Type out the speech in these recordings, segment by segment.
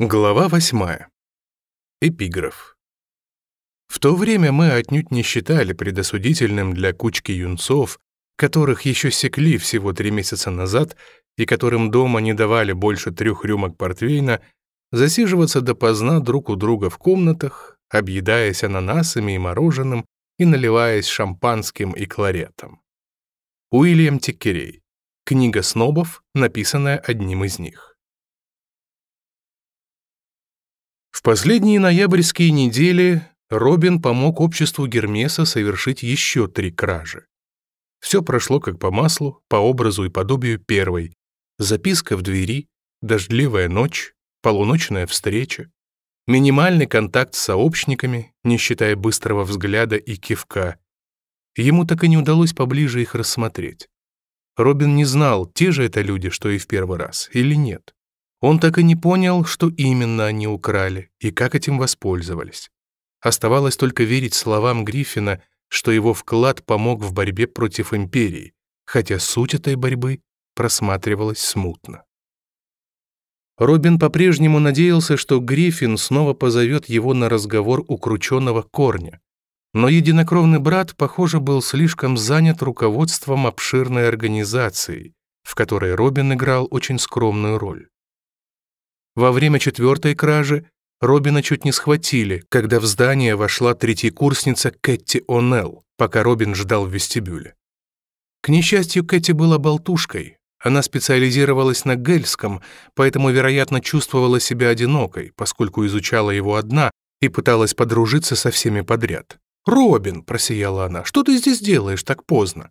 Глава 8. Эпиграф. В то время мы отнюдь не считали предосудительным для кучки юнцов, которых еще секли всего три месяца назад и которым дома не давали больше трех рюмок портвейна, засиживаться допоздна друг у друга в комнатах, объедаясь ананасами и мороженым и наливаясь шампанским и кларетом. Уильям Тиккерей. Книга снобов, написанная одним из них. В последние ноябрьские недели Робин помог обществу Гермеса совершить еще три кражи. Все прошло как по маслу, по образу и подобию первой. Записка в двери, дождливая ночь, полуночная встреча, минимальный контакт с сообщниками, не считая быстрого взгляда и кивка. Ему так и не удалось поближе их рассмотреть. Робин не знал, те же это люди, что и в первый раз, или нет. Он так и не понял, что именно они украли и как этим воспользовались. Оставалось только верить словам Гриффина, что его вклад помог в борьбе против империи, хотя суть этой борьбы просматривалась смутно. Робин по-прежнему надеялся, что Гриффин снова позовет его на разговор у крученого корня, но единокровный брат, похоже, был слишком занят руководством обширной организации, в которой Робин играл очень скромную роль. Во время четвертой кражи Робина чуть не схватили, когда в здание вошла третья курсница Кэти О'Нелл, пока Робин ждал в вестибюле. К несчастью, Кэти была болтушкой. Она специализировалась на гельском, поэтому, вероятно, чувствовала себя одинокой, поскольку изучала его одна и пыталась подружиться со всеми подряд. «Робин», — просияла она, — «что ты здесь делаешь так поздно?»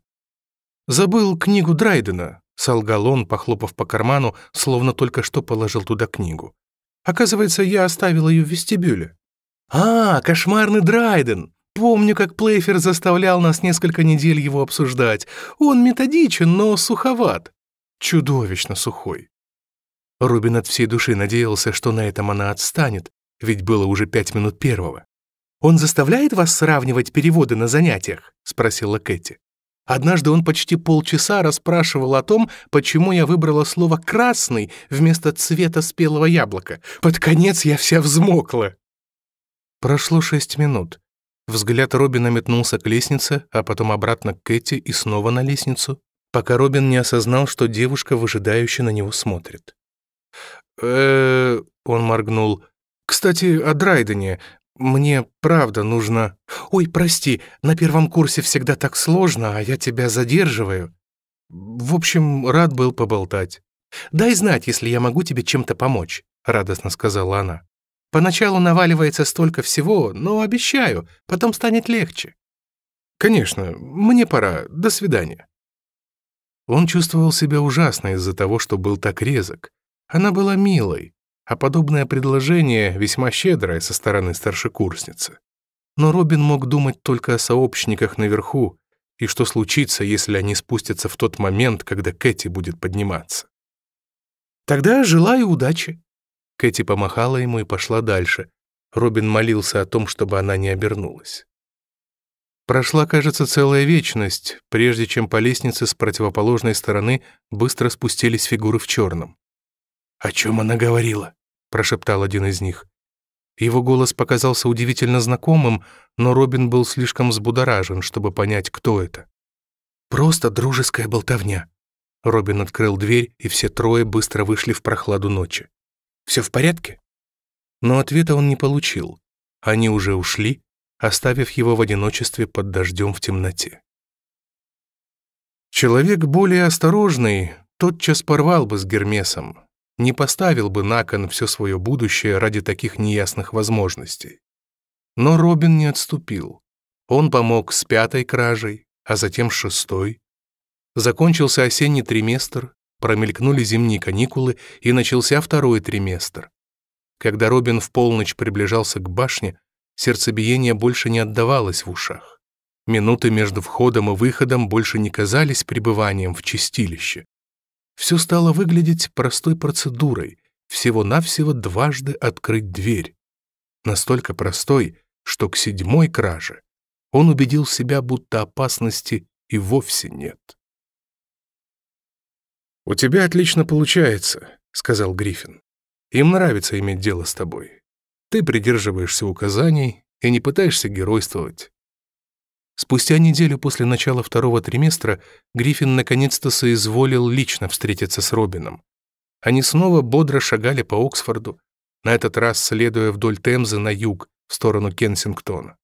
«Забыл книгу Драйдена», Солгалон, похлопав по карману, словно только что положил туда книгу. «Оказывается, я оставил ее в вестибюле». «А, кошмарный Драйден! Помню, как Плейфер заставлял нас несколько недель его обсуждать. Он методичен, но суховат. Чудовищно сухой». Рубин от всей души надеялся, что на этом она отстанет, ведь было уже пять минут первого. «Он заставляет вас сравнивать переводы на занятиях?» — спросила Кэти. Однажды он почти полчаса расспрашивал о том, почему я выбрала слово «красный» вместо цвета спелого яблока. Под конец я вся взмокла. Прошло шесть минут. Взгляд Робина метнулся к лестнице, а потом обратно к Кэти и снова на лестницу, пока Робин не осознал, что девушка выжидающе на него смотрит. э он моргнул. «Кстати, о Драйдене. Мне правда нужно... Ой, прости, на первом курсе всегда так сложно, а я тебя задерживаю. В общем, рад был поболтать. Дай знать, если я могу тебе чем-то помочь», — радостно сказала она. «Поначалу наваливается столько всего, но обещаю, потом станет легче». «Конечно, мне пора. До свидания». Он чувствовал себя ужасно из-за того, что был так резок. Она была милой, а подобное предложение весьма щедрое со стороны старшекурсницы. Но Робин мог думать только о сообщниках наверху и что случится, если они спустятся в тот момент, когда Кэти будет подниматься. «Тогда желаю удачи!» Кэти помахала ему и пошла дальше. Робин молился о том, чтобы она не обернулась. Прошла, кажется, целая вечность, прежде чем по лестнице с противоположной стороны быстро спустились фигуры в черном. «О чем она говорила?» — прошептал один из них. Его голос показался удивительно знакомым, но Робин был слишком взбудоражен, чтобы понять, кто это. «Просто дружеская болтовня». Робин открыл дверь, и все трое быстро вышли в прохладу ночи. «Все в порядке?» Но ответа он не получил. Они уже ушли, оставив его в одиночестве под дождем в темноте. Человек более осторожный тотчас порвал бы с Гермесом, не поставил бы на кон все свое будущее ради таких неясных возможностей. Но Робин не отступил. Он помог с пятой кражей, а затем с шестой. Закончился осенний триместр, промелькнули зимние каникулы, и начался второй триместр. Когда Робин в полночь приближался к башне, сердцебиение больше не отдавалось в ушах. Минуты между входом и выходом больше не казались пребыванием в чистилище. Все стало выглядеть простой процедурой, всего-навсего дважды открыть дверь. Настолько простой, что к седьмой краже он убедил себя, будто опасности и вовсе нет. «У тебя отлично получается», — сказал Гриффин. «Им нравится иметь дело с тобой. Ты придерживаешься указаний и не пытаешься геройствовать. Спустя неделю после начала второго триместра Гриффин наконец-то соизволил лично встретиться с Робином. Они снова бодро шагали по Оксфорду, на этот раз следуя вдоль Темзы на юг, в сторону Кенсингтона.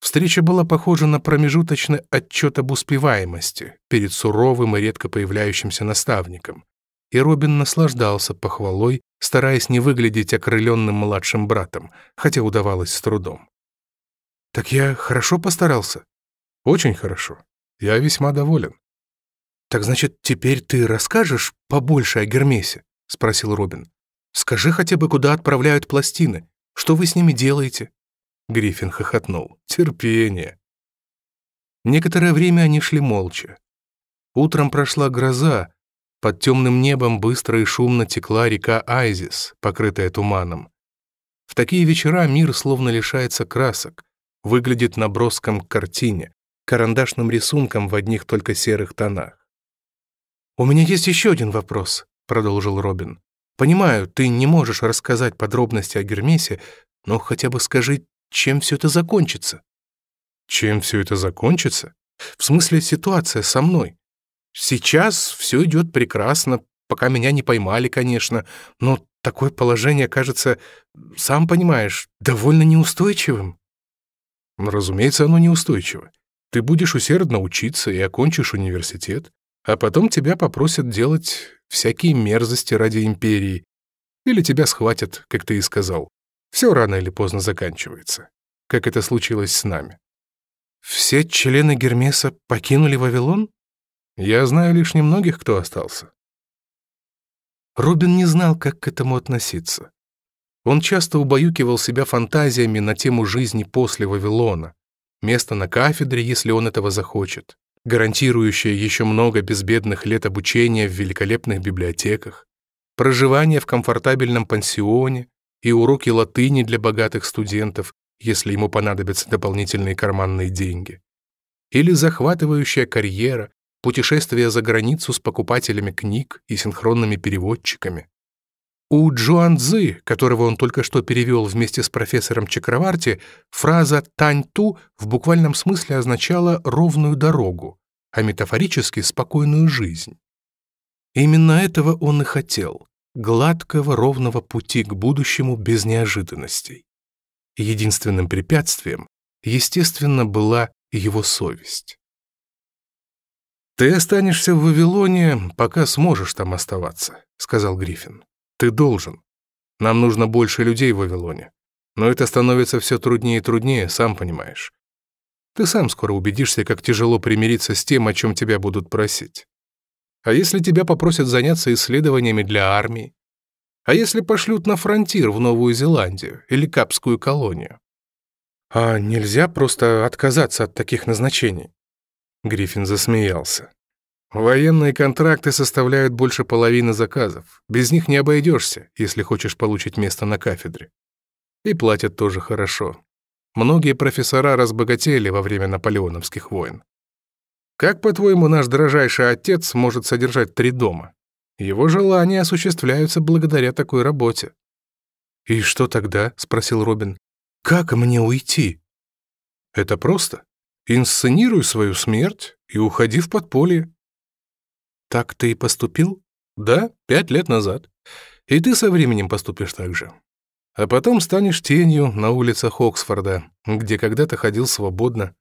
Встреча была похожа на промежуточный отчет об успеваемости перед суровым и редко появляющимся наставником, и Робин наслаждался похвалой, стараясь не выглядеть окрыленным младшим братом, хотя удавалось с трудом. Так я хорошо постарался. Очень хорошо. Я весьма доволен. Так значит, теперь ты расскажешь побольше о Гермесе? спросил Робин. Скажи хотя бы, куда отправляют пластины? Что вы с ними делаете? Гриффин хохотнул. Терпение. Некоторое время они шли молча. Утром прошла гроза. Под темным небом быстро и шумно текла река Айзис, покрытая туманом. В такие вечера мир словно лишается красок выглядит наброском к картине, карандашным рисунком в одних только серых тонах. «У меня есть еще один вопрос», — продолжил Робин. «Понимаю, ты не можешь рассказать подробности о Гермесе, но хотя бы скажи, чем все это закончится?» «Чем все это закончится? В смысле, ситуация со мной. Сейчас все идет прекрасно, пока меня не поймали, конечно, но такое положение кажется, сам понимаешь, довольно неустойчивым». Разумеется, оно неустойчиво. Ты будешь усердно учиться и окончишь университет, а потом тебя попросят делать всякие мерзости ради империи. Или тебя схватят, как ты и сказал. Все рано или поздно заканчивается, как это случилось с нами. Все члены Гермеса покинули Вавилон? Я знаю лишь немногих, кто остался. Рубин не знал, как к этому относиться. Он часто убаюкивал себя фантазиями на тему жизни после Вавилона, место на кафедре, если он этого захочет, гарантирующее еще много безбедных лет обучения в великолепных библиотеках, проживание в комфортабельном пансионе и уроки латыни для богатых студентов, если ему понадобятся дополнительные карманные деньги. Или захватывающая карьера, путешествия за границу с покупателями книг и синхронными переводчиками. У Джоанзы, которого он только что перевел вместе с профессором Чакраварти, фраза «тань-ту» в буквальном смысле означала «ровную дорогу», а метафорически «спокойную жизнь». Именно этого он и хотел — гладкого, ровного пути к будущему без неожиданностей. Единственным препятствием, естественно, была его совесть. «Ты останешься в Вавилоне, пока сможешь там оставаться», — сказал Гриффин. Ты должен. Нам нужно больше людей в Вавилоне. Но это становится все труднее и труднее, сам понимаешь. Ты сам скоро убедишься, как тяжело примириться с тем, о чем тебя будут просить. А если тебя попросят заняться исследованиями для армии? А если пошлют на фронтир в Новую Зеландию или Капскую колонию? А нельзя просто отказаться от таких назначений?» Гриффин засмеялся. Военные контракты составляют больше половины заказов. Без них не обойдешься, если хочешь получить место на кафедре. И платят тоже хорошо. Многие профессора разбогатели во время наполеоновских войн. Как, по-твоему, наш дрожайший отец может содержать три дома? Его желания осуществляются благодаря такой работе. «И что тогда?» — спросил Робин. «Как мне уйти?» «Это просто. Инсценируй свою смерть и уходи в подполье. Так ты и поступил? Да, пять лет назад. И ты со временем поступишь так же. А потом станешь тенью на улицах Оксфорда, где когда-то ходил свободно,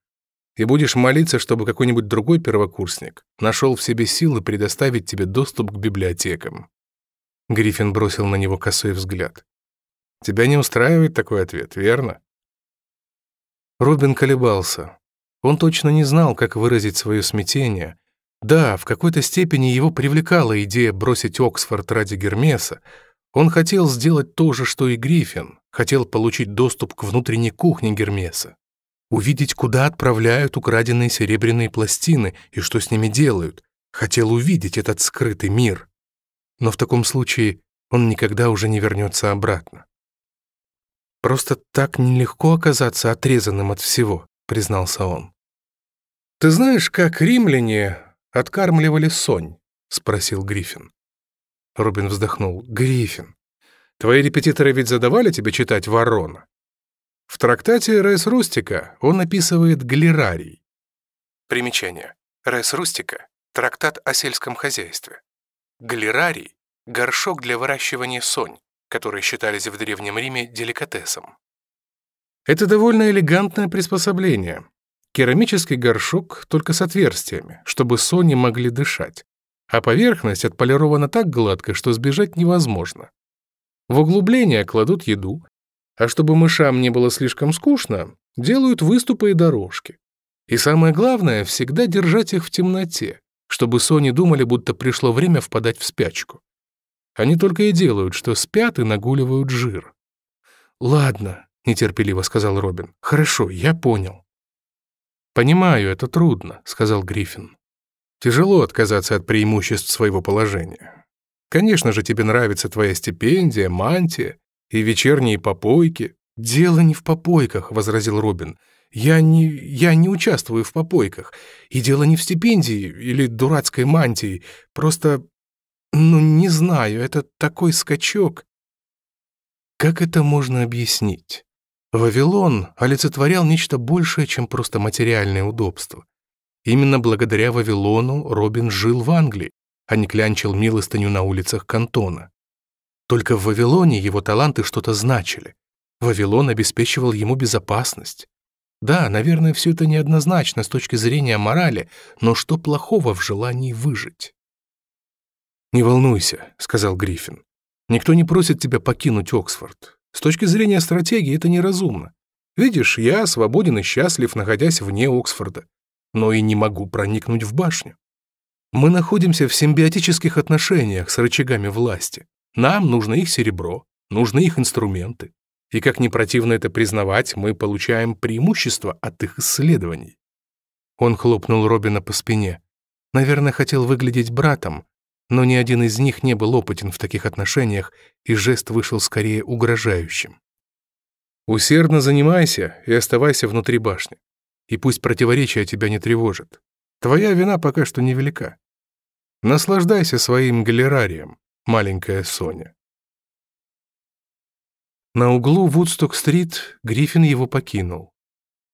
и будешь молиться, чтобы какой-нибудь другой первокурсник нашел в себе силы предоставить тебе доступ к библиотекам. Гриффин бросил на него косой взгляд. «Тебя не устраивает такой ответ, верно?» Робин колебался. Он точно не знал, как выразить свое смятение, да, в какой-то степени его привлекала идея бросить Оксфорд ради Гермеса. Он хотел сделать то же, что и Гриффин, хотел получить доступ к внутренней кухне Гермеса, увидеть, куда отправляют украденные серебряные пластины и что с ними делают. Хотел увидеть этот скрытый мир. Но в таком случае он никогда уже не вернется обратно. «Просто так нелегко оказаться отрезанным от всего», — признался он. «Ты знаешь, как римляне Откармливали сонь?» — спросил Грифин. Рубин вздохнул. Грифин, твои репетиторы ведь задавали тебе читать «Ворона»?» В трактате Райс Рустика он описывает глерарий. Примечание. Райс Рустика — трактат о сельском хозяйстве. Глерарий — горшок для выращивания сонь, которые считались в Древнем Риме деликатесом. Это довольно элегантное приспособление, Керамический горшок только с отверстиями, чтобы Сони могли дышать, а поверхность отполирована так гладко, что сбежать невозможно. В углубление кладут еду, а чтобы мышам не было слишком скучно, делают выступы и дорожки. И самое главное, всегда держать их в темноте, чтобы Сони думали, будто пришло время впадать в спячку. Они только и делают, что спят и нагуливают жир. «Ладно», — нетерпеливо сказал Робин, — «хорошо, я понял». «Понимаю, это трудно», — сказал Гриффин. «Тяжело отказаться от преимуществ своего положения. Конечно же, тебе нравится твоя стипендия, мантия и вечерние попойки». «Дело не в попойках», — возразил Робин. «Я не, я не участвую в попойках. И дело не в стипендии или дурацкой мантии. Просто, ну, не знаю, это такой скачок». Как это можно объяснить? Вавилон олицетворял нечто большее, чем просто материальное удобство. Именно благодаря Вавилону Робин жил в Англии, а не клянчил милостыню на улицах Кантона. Только в Вавилоне его таланты что-то значили. Вавилон обеспечивал ему безопасность. Да, наверное, все это неоднозначно с точки зрения морали, но что плохого в желании выжить? «Не волнуйся», — сказал Гриффин. «Никто не просит тебя покинуть Оксфорд. С точки зрения стратегии это неразумно. Видишь, я свободен и счастлив, находясь вне Оксфорда, но и не могу проникнуть в башню. Мы находимся в симбиотических отношениях с рычагами власти. Нам нужно их серебро, нужны их инструменты. И как не противно это признавать, мы получаем преимущество от их исследований. Он хлопнул Робина по спине. Наверное, хотел выглядеть братом, но ни один из них не был опытен в таких отношениях, и жест вышел скорее угрожающим. «Усердно занимайся и оставайся внутри башни, и пусть противоречия тебя не тревожат. Твоя вина пока что невелика. Наслаждайся своим галерарием, маленькая Соня». На углу Вудсток-стрит Гриффин его покинул.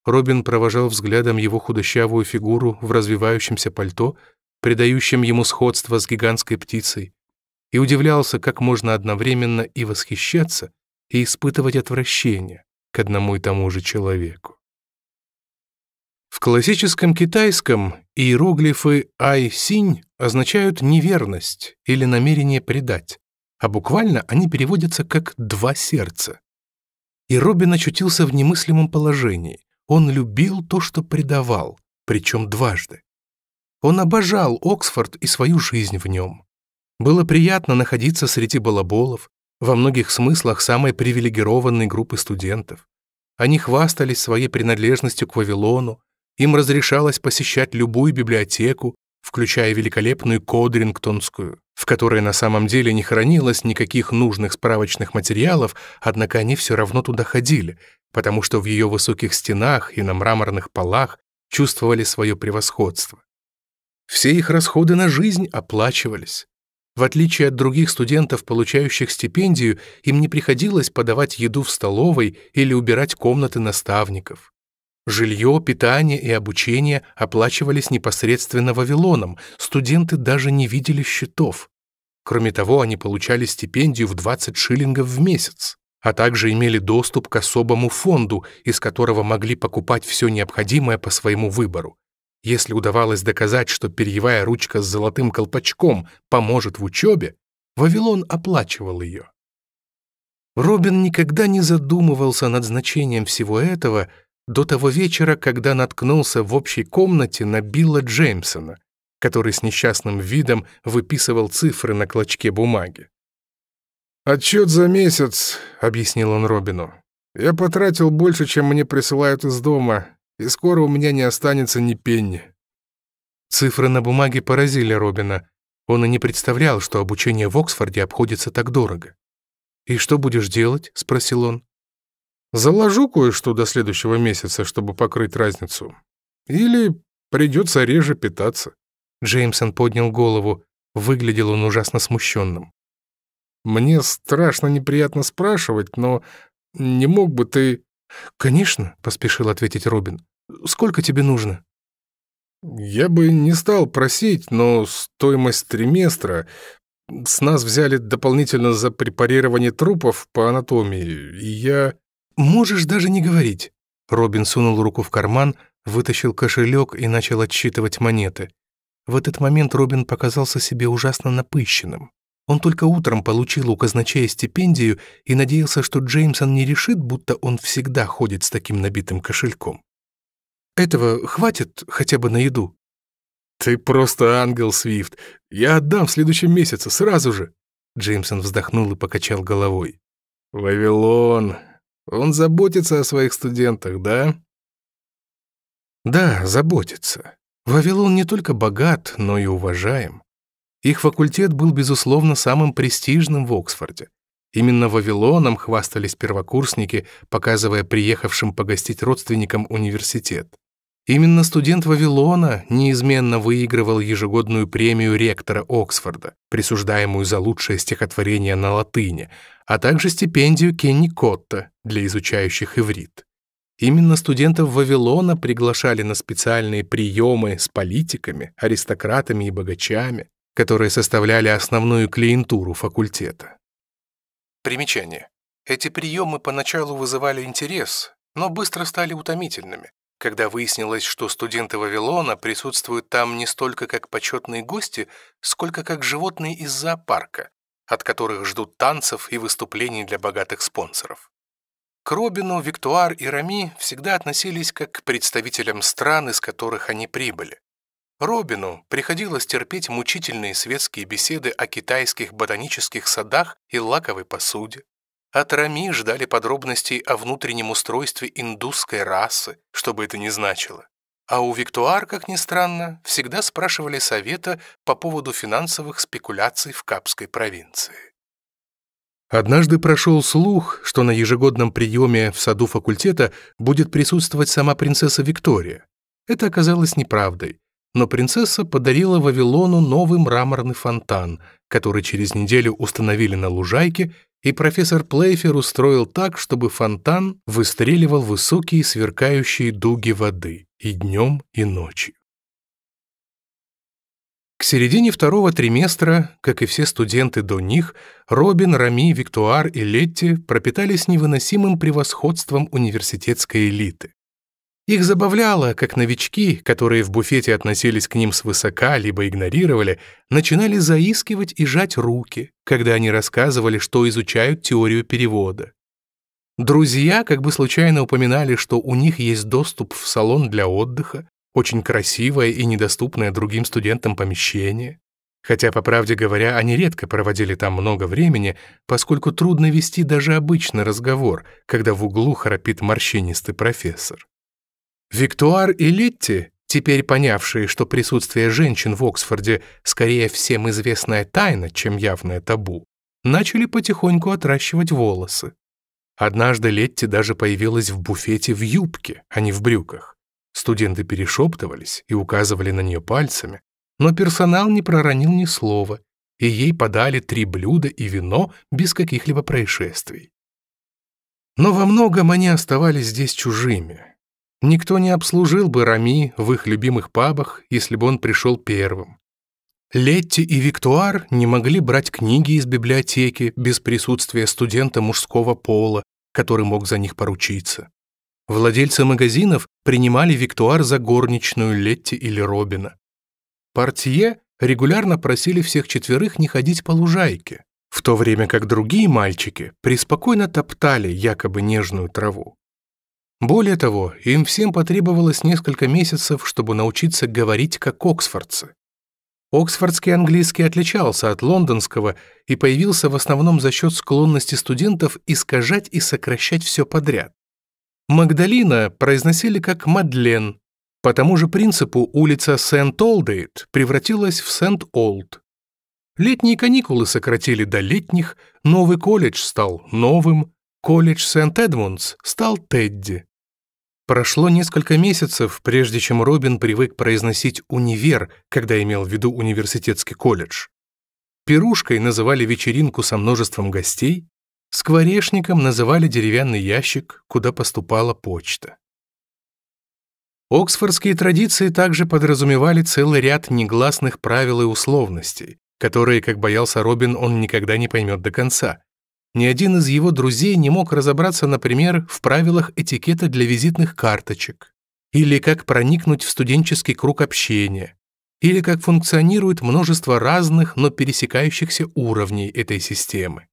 Робин провожал взглядом его худощавую фигуру в развивающемся пальто, придающим ему сходство с гигантской птицей, и удивлялся, как можно одновременно и восхищаться, и испытывать отвращение к одному и тому же человеку. В классическом китайском иероглифы «ай-синь» означают неверность или намерение предать, а буквально они переводятся как «два сердца». И Робин очутился в немыслимом положении. Он любил то, что предавал, причем дважды. Он обожал Оксфорд и свою жизнь в нем. Было приятно находиться среди балаболов, во многих смыслах самой привилегированной группы студентов. Они хвастались своей принадлежностью к Вавилону, им разрешалось посещать любую библиотеку, включая великолепную Кодрингтонскую, в которой на самом деле не хранилось никаких нужных справочных материалов, однако они все равно туда ходили, потому что в ее высоких стенах и на мраморных полах чувствовали свое превосходство. Все их расходы на жизнь оплачивались. В отличие от других студентов, получающих стипендию, им не приходилось подавать еду в столовой или убирать комнаты наставников. Жилье, питание и обучение оплачивались непосредственно Вавилоном, студенты даже не видели счетов. Кроме того, они получали стипендию в 20 шиллингов в месяц, а также имели доступ к особому фонду, из которого могли покупать все необходимое по своему выбору. Если удавалось доказать, что перьевая ручка с золотым колпачком поможет в учебе, Вавилон оплачивал ее. Робин никогда не задумывался над значением всего этого до того вечера, когда наткнулся в общей комнате на Билла Джеймсона, который с несчастным видом выписывал цифры на клочке бумаги. «Отчет за месяц», — объяснил он Робину. «Я потратил больше, чем мне присылают из дома, и скоро у меня не останется ни пенни». Цифры на бумаге поразили Робина. Он и не представлял, что обучение в Оксфорде обходится так дорого. «И что будешь делать?» — спросил он. «Заложу кое-что до следующего месяца, чтобы покрыть разницу. Или придется реже питаться». Джеймсон поднял голову. Выглядел он ужасно смущенным. «Мне страшно неприятно спрашивать, но не мог бы ты...» «Конечно», — поспешил ответить Робин. Сколько тебе нужно?» «Я бы не стал просить, но стоимость триместра... С нас взяли дополнительно за препарирование трупов по анатомии, и я...» «Можешь даже не говорить». Робин сунул руку в карман, вытащил кошелек и начал отсчитывать монеты. В этот момент Робин показался себе ужасно напыщенным. Он только утром получил у казначея стипендию и надеялся, что Джеймсон не решит, будто он всегда ходит с таким набитым кошельком. Этого хватит хотя бы на еду». «Ты просто ангел, Свифт. Я отдам в следующем месяце, сразу же». Джеймсон вздохнул и покачал головой. «Вавилон. Он заботится о своих студентах, да?» «Да, заботится. Вавилон не только богат, но и уважаем. Их факультет был, безусловно, самым престижным в Оксфорде. Именно Вавилоном хвастались первокурсники, показывая приехавшим погостить родственникам университет. Именно студент Вавилона неизменно выигрывал ежегодную премию ректора Оксфорда, присуждаемую за лучшее стихотворение на латыни, а также стипендию Кенни Котта для изучающих иврит. Именно студентов Вавилона приглашали на специальные приемы с политиками, аристократами и богачами, которые составляли основную клиентуру факультета. Примечание. Эти приемы поначалу вызывали интерес, но быстро стали утомительными, когда выяснилось, что студенты Вавилона присутствуют там не столько как почетные гости, сколько как животные из зоопарка, от которых ждут танцев и выступлений для богатых спонсоров. К Робину, Виктуар и Рами всегда относились как к представителям стран, из которых они прибыли. Робину приходилось терпеть мучительные светские беседы о китайских ботанических садах и лаковой посуде. От Рами ждали подробностей о внутреннем устройстве индусской расы, что бы это ни значило. А у Виктуар, как ни странно, всегда спрашивали совета по поводу финансовых спекуляций в Капской провинции. Однажды прошел слух, что на ежегодном приеме в саду факультета будет присутствовать сама принцесса Виктория. Это оказалось неправдой но принцесса подарила Вавилону новый мраморный фонтан, который через неделю установили на лужайке, и профессор Плейфер устроил так, чтобы фонтан выстреливал высокие сверкающие дуги воды и днем, и ночью. К середине второго триместра, как и все студенты до них, Робин, Рами, Виктуар и Летти пропитались невыносимым превосходством университетской элиты. Их забавляло, как новички, которые в буфете относились к ним свысока, либо игнорировали, начинали заискивать и жать руки, когда они рассказывали, что изучают теорию перевода. Друзья как бы случайно упоминали, что у них есть доступ в салон для отдыха, очень красивое и недоступное другим студентам помещение. Хотя, по правде говоря, они редко проводили там много времени, поскольку трудно вести даже обычный разговор, когда в углу храпит морщинистый профессор. Виктуар и Литти, теперь понявшие, что присутствие женщин в Оксфорде скорее всем известная тайна, чем явное табу, начали потихоньку отращивать волосы. Однажды Летти даже появилась в буфете в юбке, а не в брюках. Студенты перешептывались и указывали на нее пальцами, но персонал не проронил ни слова, и ей подали три блюда и вино без каких-либо происшествий. Но во многом они оставались здесь чужими, Никто не обслужил бы Рами в их любимых пабах, если бы он пришел первым. Летти и Виктуар не могли брать книги из библиотеки без присутствия студента мужского пола, который мог за них поручиться. Владельцы магазинов принимали Виктуар за горничную Летти или Робина. Портье регулярно просили всех четверых не ходить по лужайке, в то время как другие мальчики преспокойно топтали якобы нежную траву. Более того, им всем потребовалось несколько месяцев, чтобы научиться говорить как оксфордцы. Оксфордский английский отличался от лондонского и появился в основном за счет склонности студентов искажать и сокращать все подряд. Магдалина произносили как Мадлен. По тому же принципу улица Сент-Олдейт превратилась в Сент-Олд. Летние каникулы сократили до летних, новый колледж стал новым, колледж Сент-Эдмундс стал Тедди. Прошло несколько месяцев, прежде чем Робин привык произносить «универ», когда имел в виду университетский колледж. Пирушкой называли вечеринку со множеством гостей, скворечником называли деревянный ящик, куда поступала почта. Оксфордские традиции также подразумевали целый ряд негласных правил и условностей, которые, как боялся Робин, он никогда не поймет до конца. Ни один из его друзей не мог разобраться, например, в правилах этикета для визитных карточек, или как проникнуть в студенческий круг общения, или как функционирует множество разных, но пересекающихся уровней этой системы.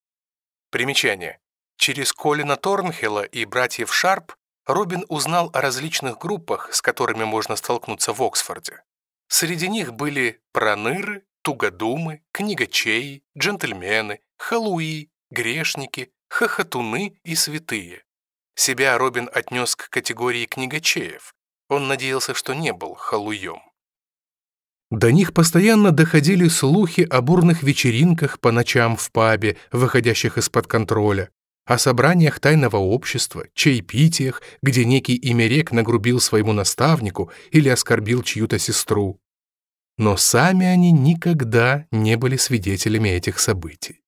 Примечание. Через Колина Торнхилла и братьев Шарп Робин узнал о различных группах, с которыми можно столкнуться в Оксфорде. Среди них были проныры, тугодумы, книгачей, джентльмены, халуи, грешники, хохотуны и святые. Себя Робин отнес к категории книгачеев. Он надеялся, что не был халуем. До них постоянно доходили слухи о бурных вечеринках по ночам в пабе, выходящих из-под контроля, о собраниях тайного общества, чаепитиях, где некий имерек нагрубил своему наставнику или оскорбил чью-то сестру. Но сами они никогда не были свидетелями этих событий.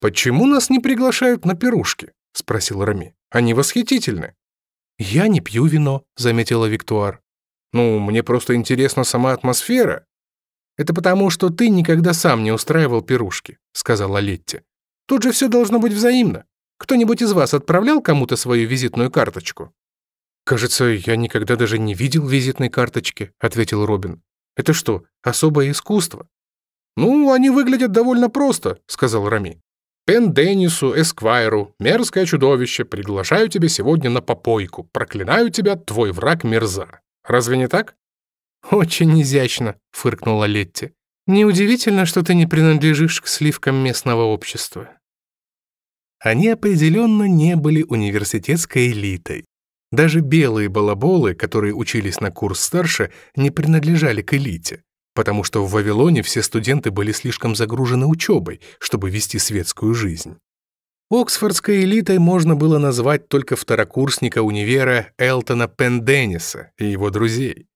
«Почему нас не приглашают на пирушки?» — спросил Рами. «Они восхитительны». «Я не пью вино», — заметила Виктуар. «Ну, мне просто интересна сама атмосфера». «Это потому, что ты никогда сам не устраивал пирушки», — сказала Летти. «Тут же все должно быть взаимно. Кто-нибудь из вас отправлял кому-то свою визитную карточку?» «Кажется, я никогда даже не видел визитной карточки», — ответил Робин. «Это что, особое искусство?» «Ну, они выглядят довольно просто», — сказал Рами. Пен Денису Эсквайру, мерзкое чудовище, приглашаю тебя сегодня на попойку. Проклинаю тебя, твой враг мерза. Разве не так? Очень изящно, фыркнула Летти. Неудивительно, что ты не принадлежишь к сливкам местного общества. Они определенно не были университетской элитой. Даже белые балаболы, которые учились на курс старше, не принадлежали к элите потому что в Вавилоне все студенты были слишком загружены учебой, чтобы вести светскую жизнь. Оксфордской элитой можно было назвать только второкурсника универа Элтона Пендениса и его друзей.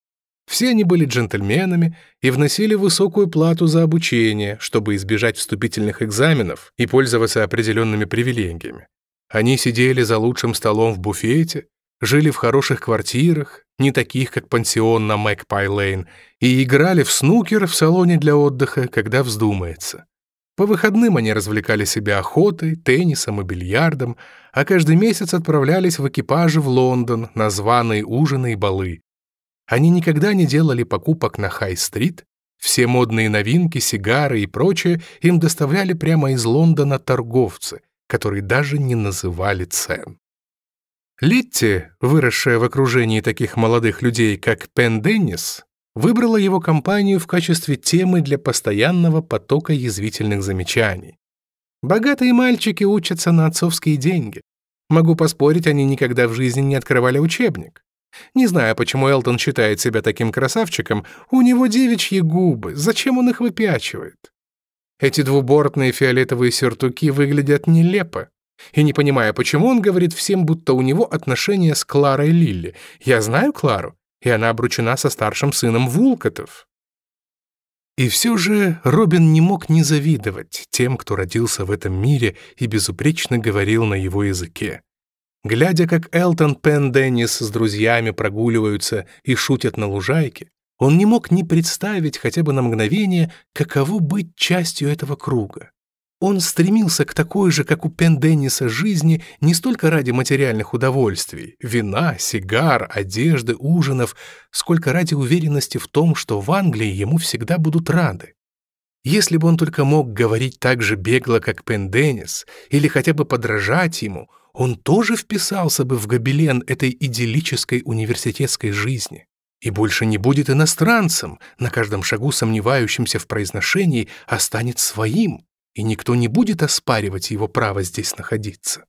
Все они были джентльменами и вносили высокую плату за обучение, чтобы избежать вступительных экзаменов и пользоваться определенными привилегиями. Они сидели за лучшим столом в буфете, жили в хороших квартирах, не таких, как пансион на Мэгпай-Лейн, и играли в снукер в салоне для отдыха, когда вздумается. По выходным они развлекали себя охотой, теннисом и бильярдом, а каждый месяц отправлялись в экипажи в Лондон на званые ужины и балы. Они никогда не делали покупок на Хай-стрит, все модные новинки, сигары и прочее им доставляли прямо из Лондона торговцы, которые даже не называли цен. Летти, выросшая в окружении таких молодых людей, как Пен Деннис, выбрала его компанию в качестве темы для постоянного потока язвительных замечаний. Богатые мальчики учатся на отцовские деньги. Могу поспорить, они никогда в жизни не открывали учебник. Не знаю, почему Элтон считает себя таким красавчиком, у него девичьи губы, зачем он их выпячивает? Эти двубортные фиолетовые сюртуки выглядят нелепо. Я не понимаю, почему он говорит всем, будто у него отношения с Кларой Лилли. Я знаю Клару, и она обручена со старшим сыном Вулкотов. И все же Робин не мог не завидовать тем, кто родился в этом мире и безупречно говорил на его языке. Глядя, как Элтон Пен Деннис с друзьями прогуливаются и шутят на лужайке, он не мог не представить хотя бы на мгновение, каково быть частью этого круга. Он стремился к такой же, как у Пендениса, жизни не столько ради материальных удовольствий, вина, сигар, одежды, ужинов, сколько ради уверенности в том, что в Англии ему всегда будут рады. Если бы он только мог говорить так же бегло, как Пенденис, или хотя бы подражать ему, он тоже вписался бы в гобелен этой идиллической университетской жизни и больше не будет иностранцем, на каждом шагу сомневающимся в произношении, а станет своим, и никто не будет оспаривать его право здесь находиться.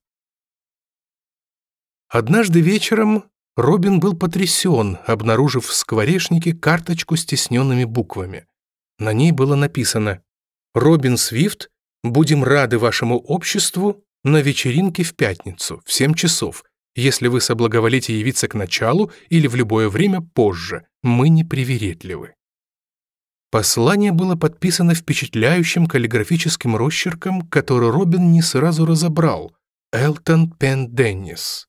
Однажды вечером Робин был потрясен, обнаружив в скворечнике карточку с тесненными буквами. На ней было написано «Робин Свифт, будем рады вашему обществу на вечеринке в пятницу в 7 часов, если вы соблаговолите явиться к началу или в любое время позже, мы непривередливы». Послание было подписано впечатляющим каллиграфическим росчерком, который Робин не сразу разобрал. Элтон Пен Деннис.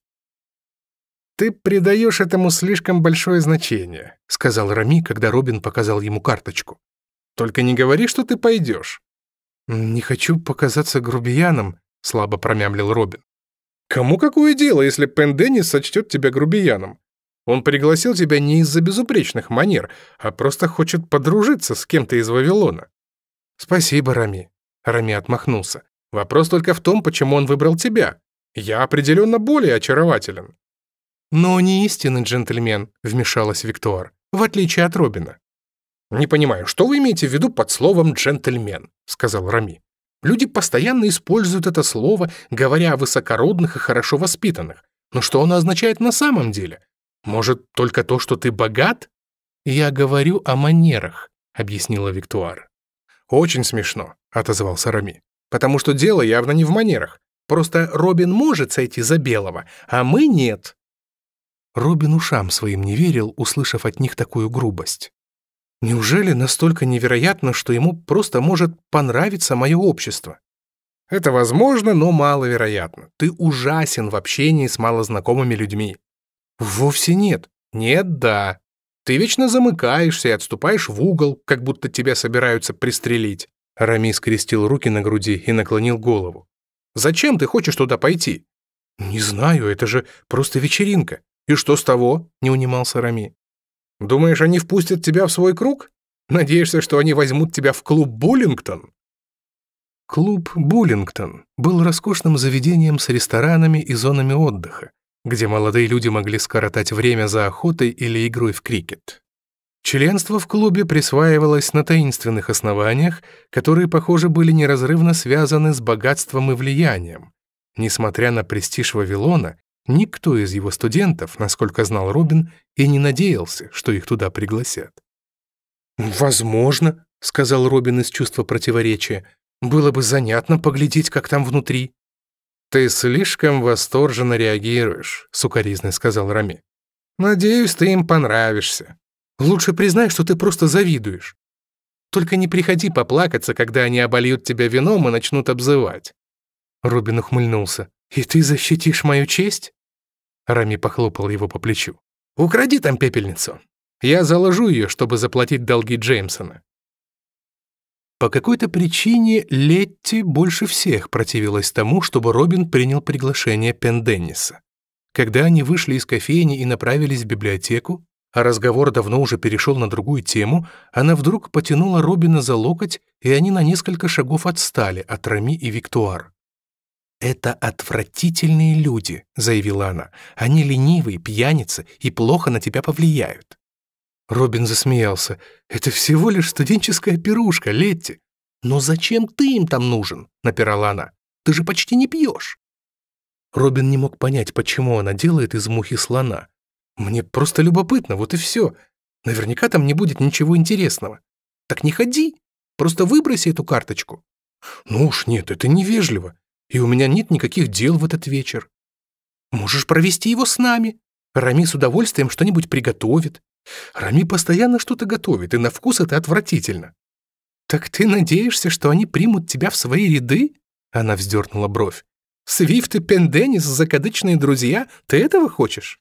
«Ты придаешь этому слишком большое значение», — сказал Рами, когда Робин показал ему карточку. «Только не говори, что ты пойдешь». «Не хочу показаться грубияном», — слабо промямлил Робин. «Кому какое дело, если Пен Деннис сочтет тебя грубияном? Он пригласил тебя не из-за безупречных манер, а просто хочет подружиться с кем-то из Вавилона». «Спасибо, Рами». Рами отмахнулся. «Вопрос только в том, почему он выбрал тебя. Я определенно более очарователен». «Но не истинный джентльмен», — вмешалась Виктор, в отличие от Робина. «Не понимаю, что вы имеете в виду под словом «джентльмен», — сказал Рами. «Люди постоянно используют это слово, говоря о высокородных и хорошо воспитанных. Но что оно означает на самом деле? Может, только то, что ты богат? Я говорю о манерах, объяснила Виктуар. Очень смешно, отозвался Рами. Потому что дело явно не в манерах. Просто Робин может сойти за белого, а мы нет. Робин ушам своим не верил, услышав от них такую грубость. Неужели настолько невероятно, что ему просто может понравиться мое общество? Это возможно, но маловероятно. Ты ужасен в общении с малознакомыми людьми. Вовсе нет. Нет, да. Ты вечно замыкаешься и отступаешь в угол, как будто тебя собираются пристрелить. Рами скрестил руки на груди и наклонил голову. Зачем ты хочешь туда пойти? Не знаю, это же просто вечеринка. И что с того? Не унимался Рами. Думаешь, они впустят тебя в свой круг? Надеешься, что они возьмут тебя в клуб Буллингтон? Клуб Буллингтон был роскошным заведением с ресторанами и зонами отдыха, где молодые люди могли скоротать время за охотой или игрой в крикет. Членство в клубе присваивалось на таинственных основаниях, которые, похоже, были неразрывно связаны с богатством и влиянием. Несмотря на престиж Вавилона, никто из его студентов, насколько знал Робин, и не надеялся, что их туда пригласят. «Возможно», — сказал Робин из чувства противоречия, «было бы занятно поглядеть, как там внутри». «Ты слишком восторженно реагируешь», — сукоризно сказал Рами. «Надеюсь, ты им понравишься. Лучше признай, что ты просто завидуешь. Только не приходи поплакаться, когда они обольют тебя вином и начнут обзывать». Рубин ухмыльнулся. «И ты защитишь мою честь?» Рами похлопал его по плечу. «Укради там пепельницу. Я заложу ее, чтобы заплатить долги Джеймсона. По какой-то причине Летти больше всех противилась тому, чтобы Робин принял приглашение Пенденниса. Когда они вышли из кофейни и направились в библиотеку, а разговор давно уже перешел на другую тему, она вдруг потянула Робина за локоть, и они на несколько шагов отстали от Рами и Виктуар. «Это отвратительные люди», — заявила она. «Они ленивые, пьяницы и плохо на тебя повлияют». Робин засмеялся. «Это всего лишь студенческая пирушка, Летти!» «Но зачем ты им там нужен?» — напирала она. «Ты же почти не пьешь!» Робин не мог понять, почему она делает из мухи слона. «Мне просто любопытно, вот и все. Наверняка там не будет ничего интересного. Так не ходи, просто выброси эту карточку». «Ну уж нет, это невежливо, и у меня нет никаких дел в этот вечер». «Можешь провести его с нами. Рами с удовольствием что-нибудь приготовит. Рами постоянно что-то готовит, и на вкус это отвратительно. «Так ты надеешься, что они примут тебя в свои ряды?» Она вздернула бровь. «Свифт и Пенденис, закадычные друзья, ты этого хочешь?»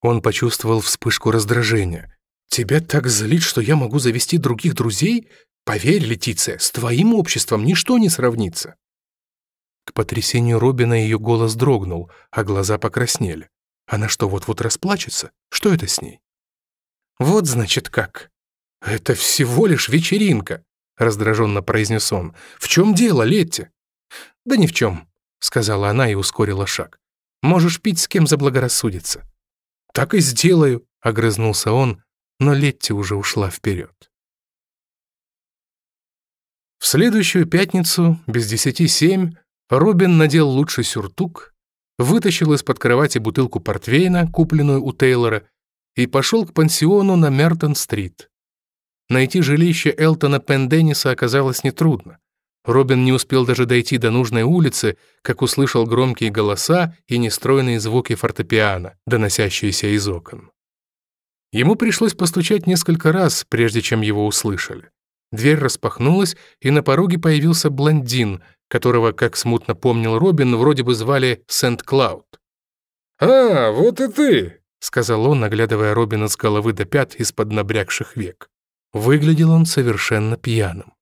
Он почувствовал вспышку раздражения. «Тебя так злит, что я могу завести других друзей? Поверь, Летиция, с твоим обществом ничто не сравнится». К потрясению Робина ее голос дрогнул, а глаза покраснели. Она что, вот-вот расплачется? Что это с ней? «Вот, значит, как!» «Это всего лишь вечеринка», — раздраженно произнес он. «В чем дело, Летти?» «Да ни в чем», — сказала она и ускорила шаг. «Можешь пить с кем заблагорассудится». «Так и сделаю», — огрызнулся он, но Летти уже ушла вперед. В следующую пятницу, без десяти семь, Робин надел лучший сюртук, вытащил из-под кровати бутылку портвейна, купленную у Тейлора, и пошел к пансиону на Мертон-стрит. Найти жилище Элтона Пендениса оказалось нетрудно. Робин не успел даже дойти до нужной улицы, как услышал громкие голоса и нестройные звуки фортепиано, доносящиеся из окон. Ему пришлось постучать несколько раз, прежде чем его услышали. Дверь распахнулась, и на пороге появился блондин, которого, как смутно помнил Робин, вроде бы звали Сент-Клауд. «А, вот и ты!» сказал он, наглядывая Робина с головы до пят из-под набрякших век. Выглядел он совершенно пьяным.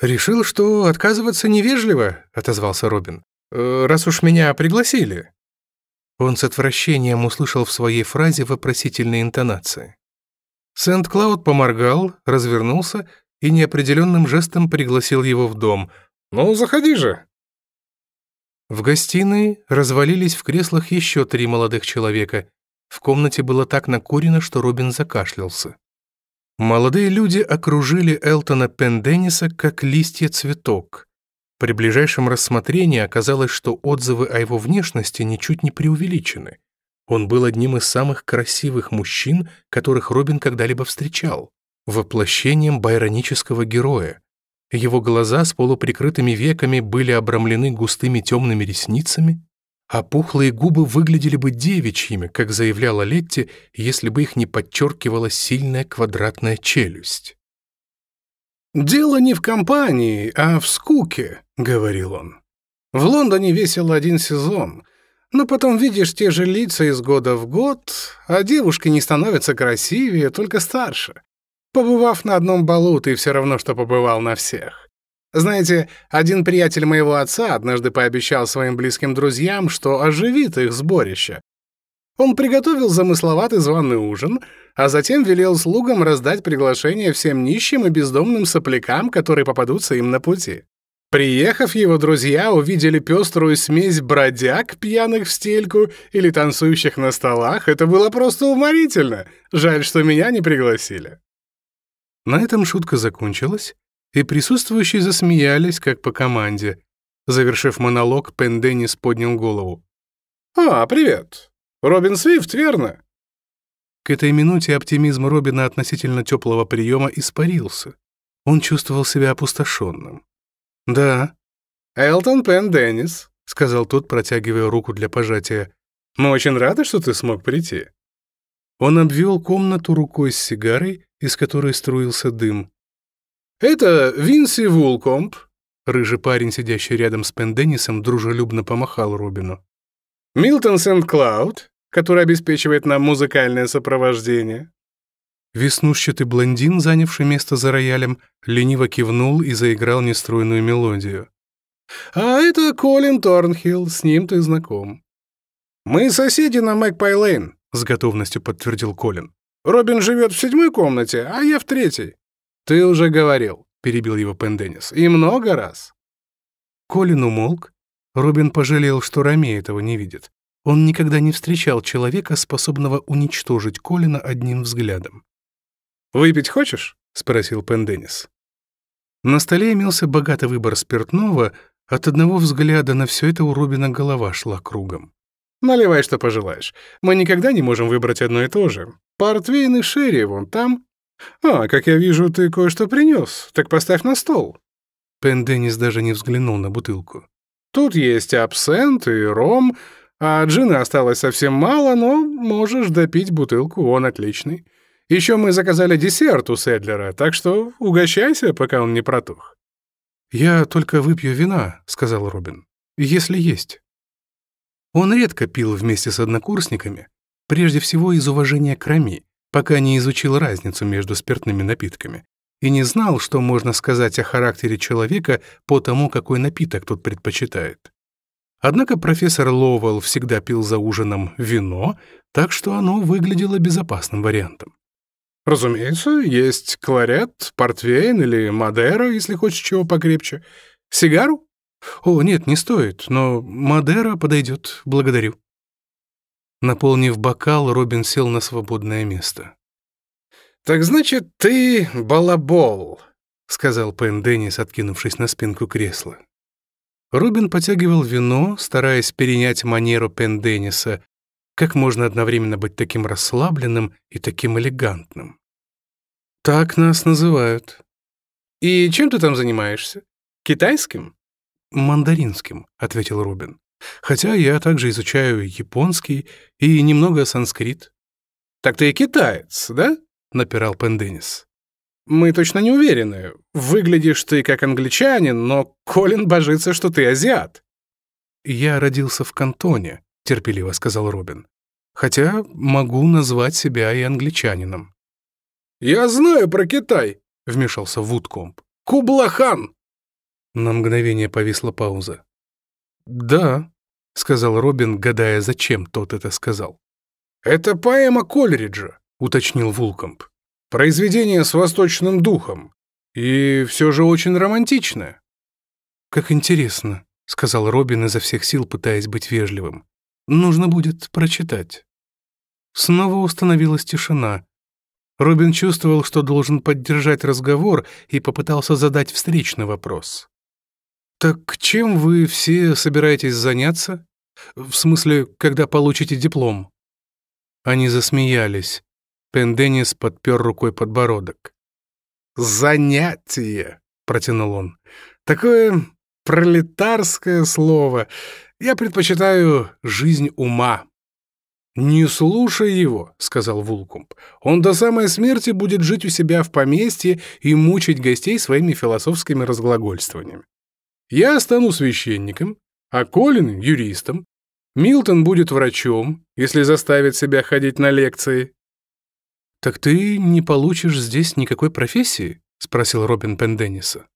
«Решил, что отказываться невежливо», — отозвался Робин. «Э, «Раз уж меня пригласили». Он с отвращением услышал в своей фразе вопросительные интонации. Сент-Клауд поморгал, развернулся и неопределенным жестом пригласил его в дом. «Ну, заходи же!» В гостиной развалились в креслах еще три молодых человека, в комнате было так накурено, что Робин закашлялся. Молодые люди окружили Элтона Пендениса как листья цветок. При ближайшем рассмотрении оказалось, что отзывы о его внешности ничуть не преувеличены. Он был одним из самых красивых мужчин, которых Робин когда-либо встречал, воплощением байронического героя. Его глаза с полуприкрытыми веками были обрамлены густыми темными ресницами, а пухлые губы выглядели бы девичьими, как заявляла Летти, если бы их не подчеркивала сильная квадратная челюсть. «Дело не в компании, а в скуке», — говорил он. «В Лондоне весело один сезон, но потом видишь те же лица из года в год, а девушки не становятся красивее, только старше. Побывав на одном балу, ты все равно, что побывал на всех. Знаете, один приятель моего отца однажды пообещал своим близким друзьям, что оживит их сборище. Он приготовил замысловатый званый ужин, а затем велел слугам раздать приглашение всем нищим и бездомным соплякам, которые попадутся им на пути. Приехав, его друзья увидели пеструю смесь бродяг, пьяных в стельку или танцующих на столах. Это было просто уморительно. Жаль, что меня не пригласили. На этом шутка закончилась, и присутствующие засмеялись, как по команде. Завершив монолог, Пен Деннис поднял голову. «А, привет! Робин Свифт, верно?» К этой минуте оптимизм Робина относительно теплого приема испарился. Он чувствовал себя опустошенным. «Да». «Элтон Пен Деннис», — сказал тот, протягивая руку для пожатия. «Мы очень рады, что ты смог прийти». Он обвел комнату рукой с сигарой, из которой струился дым. «Это Винси Вулкомп», — рыжий парень, сидящий рядом с Пен Деннисом, дружелюбно помахал Робину. «Милтон Сент-Клауд, который обеспечивает нам музыкальное сопровождение». Веснущатый блондин, занявший место за роялем, лениво кивнул и заиграл нестройную мелодию. «А это Колин Торнхилл, с ним ты знаком». «Мы соседи на Мэгпай-Лейн», — с готовностью подтвердил Колин. «Робин живет в седьмой комнате, а я в третьей». «Ты уже говорил», — перебил его Пен Деннис, — «и много раз». Колин умолк. Робин пожалел, что Раме этого не видит. Он никогда не встречал человека, способного уничтожить Колина одним взглядом. «Выпить хочешь?» — спросил Пен Деннис. На столе имелся богатый выбор спиртного, от одного взгляда на все это у Робина голова шла кругом. «Наливай, что пожелаешь. Мы никогда не можем выбрать одно и то же. Портвейн и шерри вон там, «А, как я вижу, ты кое-что принес. Так поставь на стол». Пен Деннис даже не взглянул на бутылку. «Тут есть абсент и ром, а джина осталось совсем мало, но можешь допить бутылку, он отличный. Еще мы заказали десерт у Седлера, так что угощайся, пока он не протух». «Я только выпью вина», — сказал Робин, — «если есть». Он редко пил вместе с однокурсниками, прежде всего из уважения к Рами, пока не изучил разницу между спиртными напитками и не знал, что можно сказать о характере человека по тому, какой напиток тот предпочитает. Однако профессор Ловелл всегда пил за ужином вино, так что оно выглядело безопасным вариантом. Разумеется, есть кларет, портвейн или Мадера, если хочешь чего покрепче. Сигару? О, нет, не стоит, но Мадера подойдет, благодарю. Наполнив бокал, Робин сел на свободное место. «Так значит, ты балабол», — сказал Пэм Деннис, откинувшись на спинку кресла. Робин потягивал вино, стараясь перенять манеру Пен Денниса. Как можно одновременно быть таким расслабленным и таким элегантным? «Так нас называют». «И чем ты там занимаешься? Китайским?» «Мандаринским», — ответил Робин. Хотя я также изучаю японский и немного санскрит. «Так ты и китаец, да?» — напирал Пенденис. «Мы точно не уверены. Выглядишь ты как англичанин, но Колин божится, что ты азиат». «Я родился в Кантоне», — терпеливо сказал Робин. «Хотя могу назвать себя и англичанином». «Я знаю про Китай», — вмешался Вудкомп. «Кублахан!» На мгновение повисла пауза. «Да», — сказал Робин, гадая, зачем тот это сказал. «Это поэма Кольриджа», — уточнил Вулкомп. «Произведение с восточным духом. И все же очень романтичное». «Как интересно», — сказал Робин изо всех сил, пытаясь быть вежливым. «Нужно будет прочитать». Снова установилась тишина. Робин чувствовал, что должен поддержать разговор и попытался задать встречный вопрос. «Так чем вы все собираетесь заняться? В смысле, когда получите диплом?» Они засмеялись. Пенденис подпер рукой подбородок. «Занятие!» — протянул он. «Такое пролетарское слово. Я предпочитаю жизнь ума». «Не слушай его», — сказал Вулкумб. «Он до самой смерти будет жить у себя в поместье и мучить гостей своими философскими разглагольствованиями. Я стану священником, а Колин — юристом. Милтон будет врачом, если заставит себя ходить на лекции». «Так ты не получишь здесь никакой профессии?» — спросил Робин Пендениса.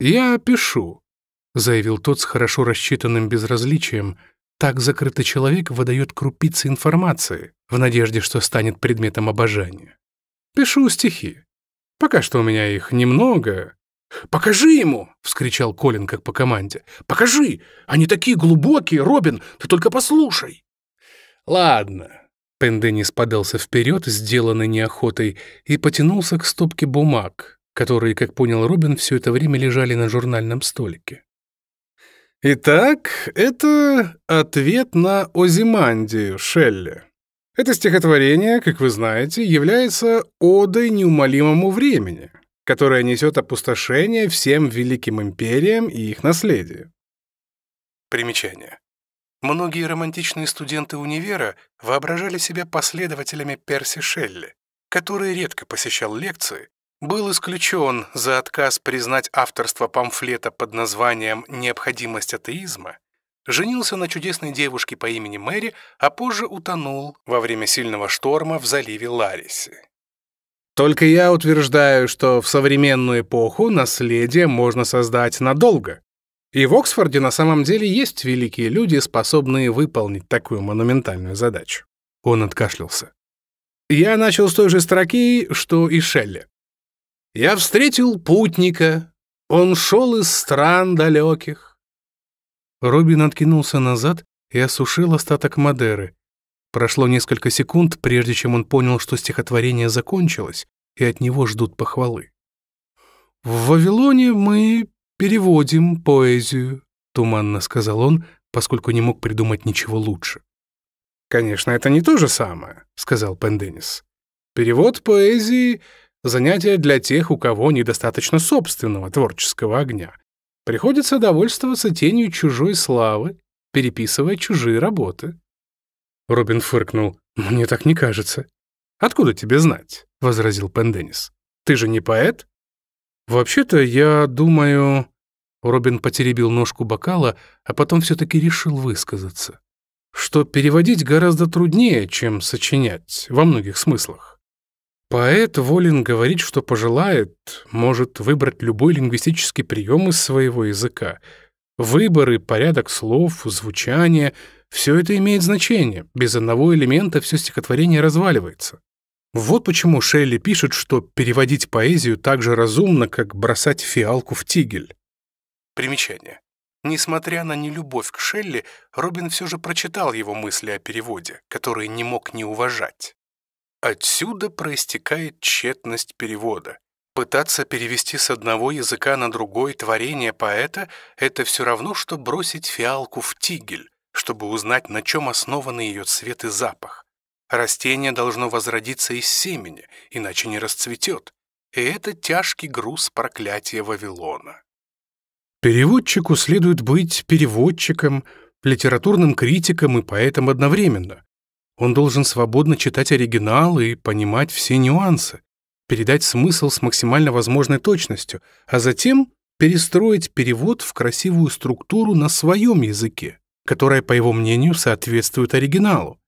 «Я пишу», — заявил тот с хорошо рассчитанным безразличием. «Так закрытый человек выдает крупицы информации в надежде, что станет предметом обожания. Пишу стихи. Пока что у меня их немного, «Покажи ему!» — вскричал Колин как по команде. «Покажи! Они такие глубокие, Робин! Ты только послушай!» «Ладно!» Пенденис спадался вперед, сделанный неохотой, и потянулся к стопке бумаг, которые, как понял Робин, все это время лежали на журнальном столике. Итак, это ответ на Озимандию Шелли. Это стихотворение, как вы знаете, является одой неумолимому времени — которое несет опустошение всем великим империям и их наследию. Примечание. Многие романтичные студенты универа воображали себя последователями Перси Шелли, который редко посещал лекции, был исключен за отказ признать авторство памфлета под названием «Необходимость атеизма», женился на чудесной девушке по имени Мэри, а позже утонул во время сильного шторма в заливе Лариси. Только я утверждаю, что в современную эпоху наследие можно создать надолго. И в Оксфорде на самом деле есть великие люди, способные выполнить такую монументальную задачу. Он откашлялся. Я начал с той же строки, что и Шелли. Я встретил путника. Он шел из стран далеких. Робин откинулся назад и осушил остаток Мадеры. Прошло несколько секунд, прежде чем он понял, что стихотворение закончилось, и от него ждут похвалы. «В Вавилоне мы переводим поэзию», — туманно сказал он, поскольку не мог придумать ничего лучше. «Конечно, это не то же самое», — сказал Пенденис. «Перевод поэзии — занятие для тех, у кого недостаточно собственного творческого огня. Приходится довольствоваться тенью чужой славы, переписывая чужие работы». Робин фыркнул. «Мне так не кажется». «Откуда тебе знать?» — возразил Пенденис. «Ты же не поэт?» «Вообще-то, я думаю...» Робин потеребил ножку бокала, а потом все-таки решил высказаться. «Что переводить гораздо труднее, чем сочинять, во многих смыслах. Поэт волен говорить, что пожелает, может выбрать любой лингвистический прием из своего языка. Выбор и порядок слов, звучание — все это имеет значение. Без одного элемента все стихотворение разваливается. Вот почему Шелли пишет, что переводить поэзию так же разумно, как бросать фиалку в тигель. Примечание. Несмотря на нелюбовь к Шелли, Робин все же прочитал его мысли о переводе, которые не мог не уважать. Отсюда проистекает тщетность перевода. Пытаться перевести с одного языка на другой творение поэта — это все равно, что бросить фиалку в тигель, чтобы узнать, на чем основаны ее цвет и запах. Растение должно возродиться из семени, иначе не расцветет. И это тяжкий груз проклятия Вавилона. Переводчику следует быть переводчиком, литературным критиком и поэтом одновременно. Он должен свободно читать оригинал и понимать все нюансы, передать смысл с максимально возможной точностью, а затем перестроить перевод в красивую структуру на своем языке которая, по его мнению, соответствует оригиналу.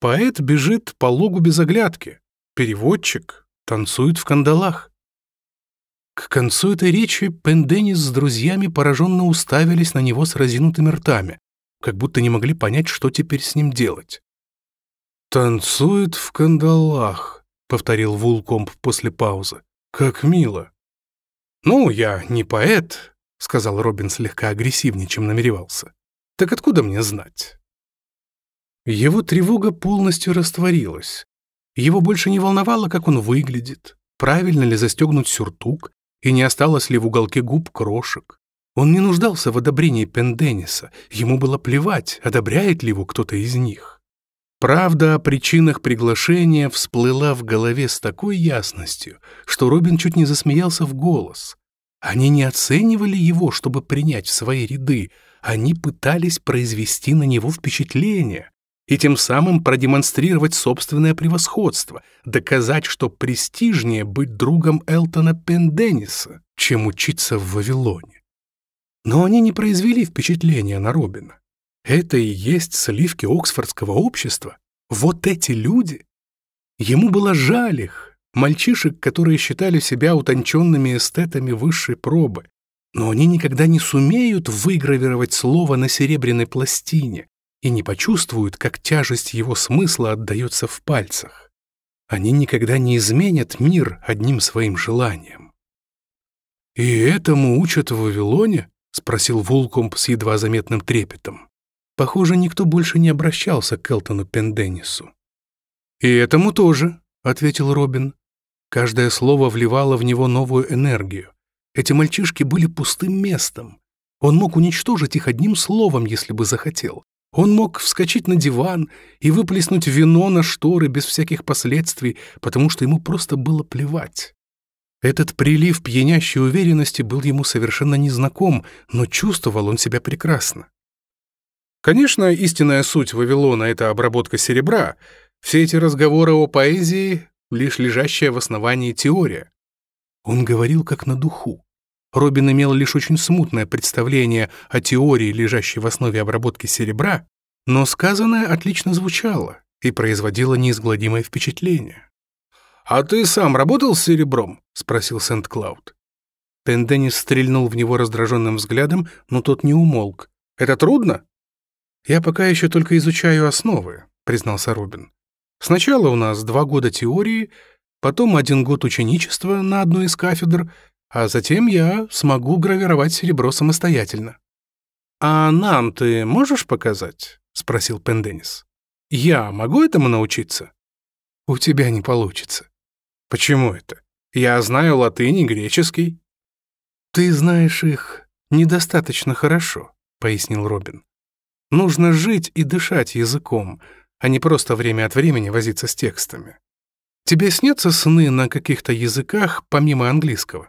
Поэт бежит по логу без оглядки. Переводчик танцует в кандалах. К концу этой речи Пенденис с друзьями пораженно уставились на него с разинутыми ртами, как будто не могли понять, что теперь с ним делать. «Танцует в кандалах», — повторил Вулкомп после паузы. «Как мило». «Ну, я не поэт», — сказал Робин слегка агрессивнее, чем намеревался. Так откуда мне знать? Его тревога полностью растворилась. Его больше не волновало, как он выглядит, правильно ли застегнуть сюртук и не осталось ли в уголке губ крошек. Он не нуждался в одобрении Пендениса, ему было плевать, одобряет ли его кто-то из них. Правда о причинах приглашения всплыла в голове с такой ясностью, что Робин чуть не засмеялся в голос. Они не оценивали его, чтобы принять в свои ряды, они пытались произвести на него впечатление и тем самым продемонстрировать собственное превосходство, доказать, что престижнее быть другом Элтона Пендениса, чем учиться в Вавилоне. Но они не произвели впечатления на Робина. Это и есть сливки Оксфордского общества. Вот эти люди. Ему было жаль их, мальчишек, которые считали себя утонченными эстетами высшей пробы, но они никогда не сумеют выгравировать слово на серебряной пластине и не почувствуют, как тяжесть его смысла отдается в пальцах. Они никогда не изменят мир одним своим желанием. «И этому учат в Вавилоне?» — спросил Вулкомп с едва заметным трепетом. Похоже, никто больше не обращался к Элтону Пенденису. «И этому тоже», — ответил Робин. Каждое слово вливало в него новую энергию. Эти мальчишки были пустым местом. Он мог уничтожить их одним словом, если бы захотел. Он мог вскочить на диван и выплеснуть вино на шторы без всяких последствий, потому что ему просто было плевать. Этот прилив пьянящей уверенности был ему совершенно незнаком, но чувствовал он себя прекрасно. Конечно, истинная суть Вавилона — это обработка серебра. Все эти разговоры о поэзии — лишь лежащая в основании теория. Он говорил как на духу. Робин имел лишь очень смутное представление о теории, лежащей в основе обработки серебра, но сказанное отлично звучало и производило неизгладимое впечатление. «А ты сам работал с серебром?» — спросил Сент-Клауд. Пенденис стрельнул в него раздраженным взглядом, но тот не умолк. «Это трудно?» «Я пока еще только изучаю основы», — признался Робин. «Сначала у нас два года теории, Потом один год ученичества на одной из кафедр, а затем я смогу гравировать серебро самостоятельно. «А нам ты можешь показать?» — спросил Пенденис. «Я могу этому научиться?» «У тебя не получится». «Почему это? Я знаю латынь и греческий». «Ты знаешь их недостаточно хорошо», — пояснил Робин. «Нужно жить и дышать языком, а не просто время от времени возиться с текстами». Тебе снятся сны на каких-то языках, помимо английского».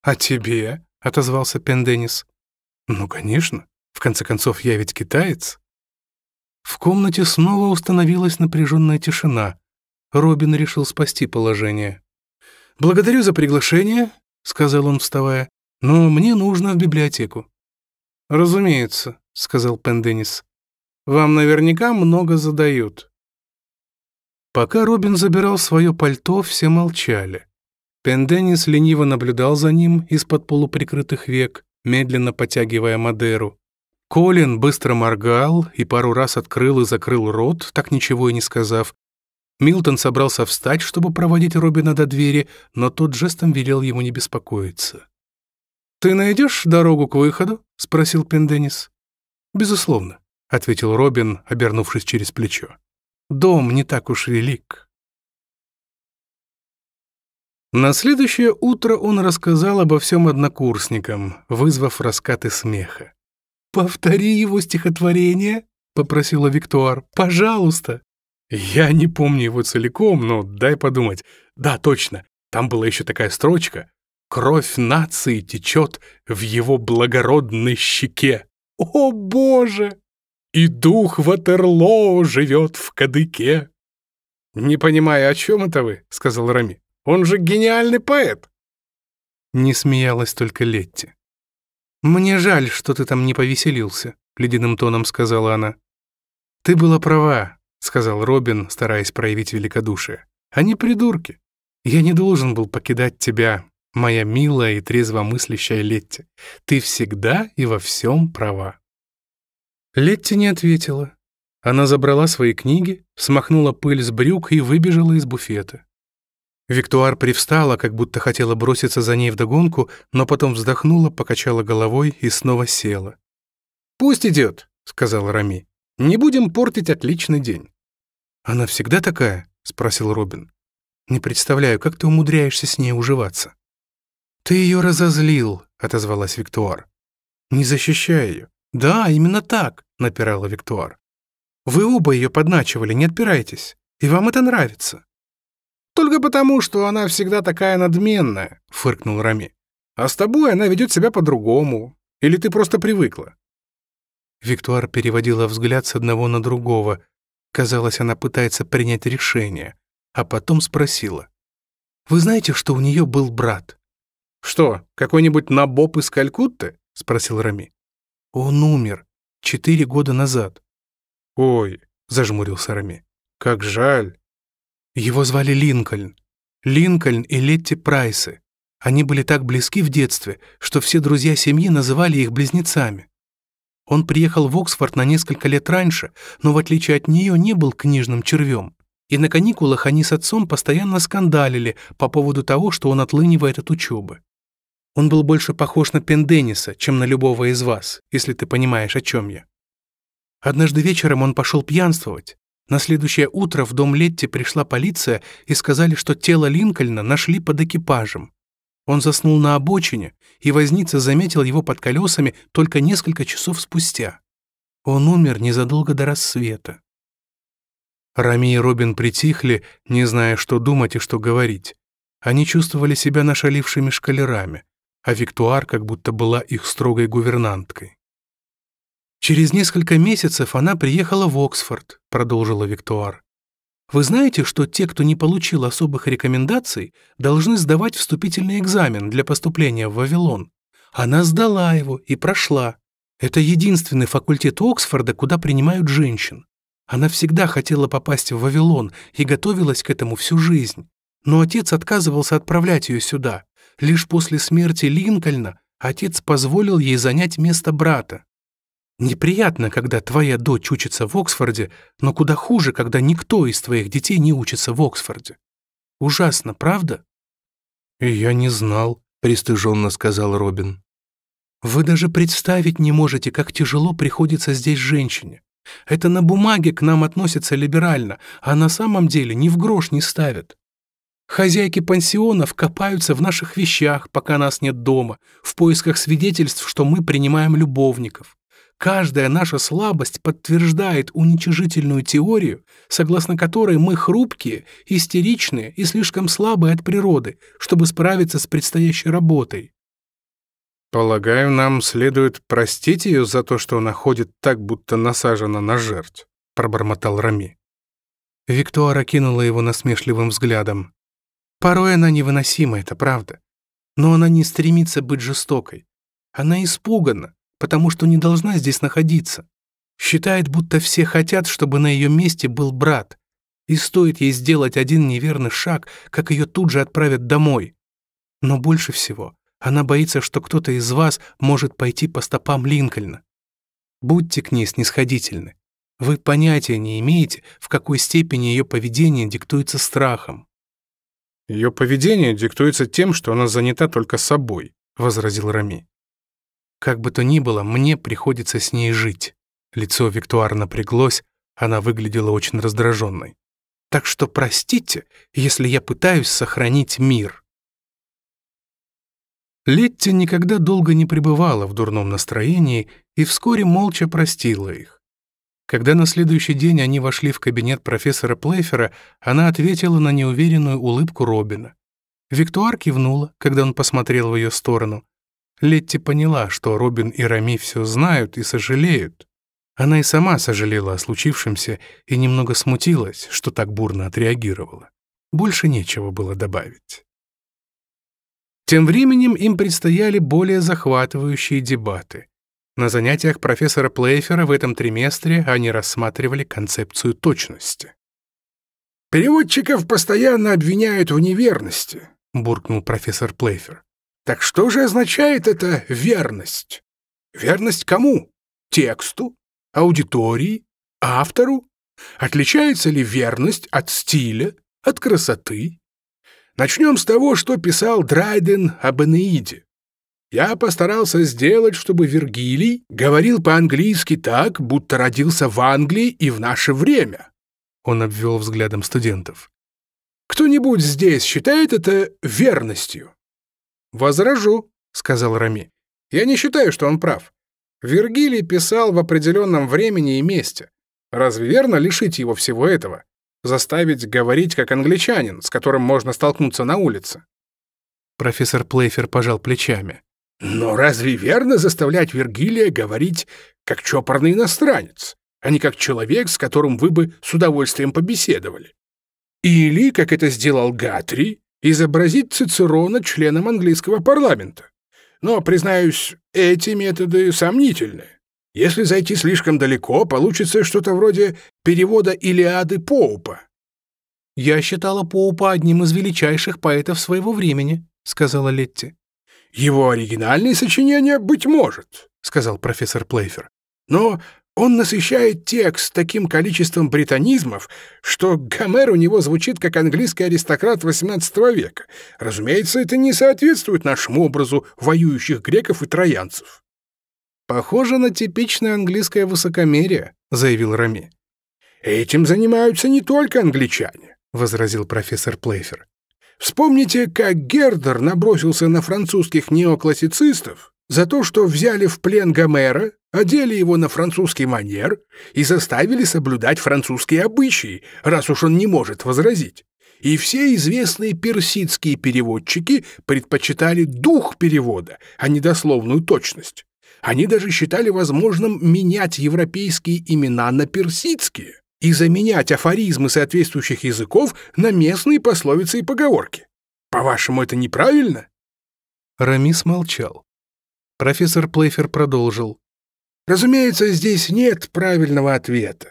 «А тебе?» — отозвался Пенденис. «Ну, конечно. В конце концов, я ведь китаец». В комнате снова установилась напряженная тишина. Робин решил спасти положение. «Благодарю за приглашение», — сказал он, вставая, «но мне нужно в библиотеку». «Разумеется», — сказал Пен Деннис. «Вам наверняка много задают». Пока Робин забирал свое пальто, все молчали. Пенденис лениво наблюдал за ним из-под полуприкрытых век, медленно потягивая Мадеру. Колин быстро моргал и пару раз открыл и закрыл рот, так ничего и не сказав. Милтон собрался встать, чтобы проводить Робина до двери, но тот жестом велел ему не беспокоиться. «Ты найдешь дорогу к выходу?» — спросил Пенденис. «Безусловно», — ответил Робин, обернувшись через плечо дом не так уж велик. На следующее утро он рассказал обо всем однокурсникам, вызвав раскаты смеха. «Повтори его стихотворение», — попросила Виктуар. «Пожалуйста». Я не помню его целиком, но дай подумать. Да, точно, там была еще такая строчка. «Кровь нации течет в его благородной щеке». «О, Боже!» и дух Ватерлоо живет в кадыке». «Не понимаю, о чем это вы?» — сказал Рами. «Он же гениальный поэт!» Не смеялась только Летти. «Мне жаль, что ты там не повеселился», — ледяным тоном сказала она. «Ты была права», — сказал Робин, стараясь проявить великодушие. «Они придурки. Я не должен был покидать тебя, моя милая и трезвомыслящая Летти. Ты всегда и во всем права». Летти не ответила. Она забрала свои книги, смахнула пыль с брюк и выбежала из буфета. Виктуар привстала, как будто хотела броситься за ней вдогонку, но потом вздохнула, покачала головой и снова села. «Пусть идет», — сказал Рами. «Не будем портить отличный день». «Она всегда такая?» — спросил Робин. «Не представляю, как ты умудряешься с ней уживаться». «Ты ее разозлил», — отозвалась Виктуар. «Не защищай ее. «Да, именно так», — напирала Виктуар. «Вы оба ее подначивали, не отпирайтесь, и вам это нравится». «Только потому, что она всегда такая надменная», — фыркнул Рами. «А с тобой она ведет себя по-другому. Или ты просто привыкла?» Виктуар переводила взгляд с одного на другого. Казалось, она пытается принять решение, а потом спросила. «Вы знаете, что у нее был брат?» «Что, какой-нибудь набоб из Калькутты?» — спросил Рами. Он умер четыре года назад. Ой, зажмурился Рами. Как жаль. Его звали Линкольн. Линкольн и Летти Прайсы. Они были так близки в детстве, что все друзья семьи называли их близнецами. Он приехал в Оксфорд на несколько лет раньше, но в отличие от нее не был книжным червем. И на каникулах они с отцом постоянно скандалили по поводу того, что он отлынивает от учебы. Он был больше похож на Пендениса, чем на любого из вас, если ты понимаешь, о чем я. Однажды вечером он пошел пьянствовать. На следующее утро в дом Летти пришла полиция и сказали, что тело Линкольна нашли под экипажем. Он заснул на обочине, и возница заметил его под колесами только несколько часов спустя. Он умер незадолго до рассвета. Рами и Робин притихли, не зная, что думать и что говорить. Они чувствовали себя нашалившими шкалерами а Виктуар как будто была их строгой гувернанткой. «Через несколько месяцев она приехала в Оксфорд», — продолжила Виктуар. «Вы знаете, что те, кто не получил особых рекомендаций, должны сдавать вступительный экзамен для поступления в Вавилон. Она сдала его и прошла. Это единственный факультет Оксфорда, куда принимают женщин. Она всегда хотела попасть в Вавилон и готовилась к этому всю жизнь. Но отец отказывался отправлять ее сюда. Лишь после смерти Линкольна отец позволил ей занять место брата. Неприятно, когда твоя дочь учится в Оксфорде, но куда хуже, когда никто из твоих детей не учится в Оксфорде. Ужасно, правда? Я не знал, пристыженно сказал Робин. Вы даже представить не можете, как тяжело приходится здесь женщине. Это на бумаге к нам относится либерально, а на самом деле ни в грош не ставят. Хозяйки пансионов копаются в наших вещах, пока нас нет дома, в поисках свидетельств, что мы принимаем любовников. Каждая наша слабость подтверждает уничижительную теорию, согласно которой мы хрупкие, истеричные и слишком слабые от природы, чтобы справиться с предстоящей работой. Полагаю, нам следует простить ее за то, что она ходит так, будто насажена на жертв, пробормотал Рами. Виктора кинула его насмешливым взглядом. Порой она невыносима, это правда. Но она не стремится быть жестокой. Она испугана, потому что не должна здесь находиться. Считает, будто все хотят, чтобы на ее месте был брат. И стоит ей сделать один неверный шаг, как ее тут же отправят домой. Но больше всего она боится, что кто-то из вас может пойти по стопам Линкольна. Будьте к ней снисходительны. Вы понятия не имеете, в какой степени ее поведение диктуется страхом. Ее поведение диктуется тем, что она занята только собой», — возразил Рами. «Как бы то ни было, мне приходится с ней жить». Лицо Виктуар напряглось, она выглядела очень раздраженной. «Так что простите, если я пытаюсь сохранить мир». Летти никогда долго не пребывала в дурном настроении и вскоре молча простила их. Когда на следующий день они вошли в кабинет профессора Плейфера, она ответила на неуверенную улыбку Робина. Виктуар кивнула, когда он посмотрел в ее сторону. Летти поняла, что Робин и Рами все знают и сожалеют. Она и сама сожалела о случившемся и немного смутилась, что так бурно отреагировала. Больше нечего было добавить. Тем временем им предстояли более захватывающие дебаты. На занятиях профессора Плейфера в этом триместре они рассматривали концепцию точности. «Переводчиков постоянно обвиняют в неверности», — буркнул профессор Плейфер. «Так что же означает эта верность? Верность кому? Тексту? Аудитории? Автору? Отличается ли верность от стиля, от красоты?» Начнем с того, что писал Драйден об Энеиде. Я постарался сделать, чтобы Вергилий говорил по-английски так, будто родился в Англии и в наше время. Он обвел взглядом студентов. Кто-нибудь здесь считает это верностью? Возражу, сказал Рами. Я не считаю, что он прав. Вергилий писал в определенном времени и месте. Разве верно лишить его всего этого? Заставить говорить как англичанин, с которым можно столкнуться на улице? Профессор Плейфер пожал плечами. Но разве верно заставлять Вергилия говорить как чопорный иностранец, а не как человек, с которым вы бы с удовольствием побеседовали? Или, как это сделал Гатри, изобразить Цицерона членом английского парламента? Но, признаюсь, эти методы сомнительны. Если зайти слишком далеко, получится что-то вроде перевода Илиады Поупа. «Я считала Поупа одним из величайших поэтов своего времени», — сказала Летти. Его оригинальные сочинения, быть может, сказал профессор Плейфер. Но он насыщает текст таким количеством британизмов, что Гомер у него звучит как английский аристократ XVIII века. Разумеется, это не соответствует нашему образу воюющих греков и троянцев. «Похоже на типичное английское высокомерие», — заявил Рами. «Этим занимаются не только англичане», — возразил профессор Плейфер. Вспомните, как Гердер набросился на французских неоклассицистов за то, что взяли в плен Гомера, одели его на французский манер и заставили соблюдать французские обычаи, раз уж он не может возразить. И все известные персидские переводчики предпочитали дух перевода, а не дословную точность. Они даже считали возможным менять европейские имена на персидские и заменять афоризмы соответствующих языков на местные пословицы и поговорки. По-вашему, это неправильно?» Рамис молчал. Профессор Плейфер продолжил. «Разумеется, здесь нет правильного ответа.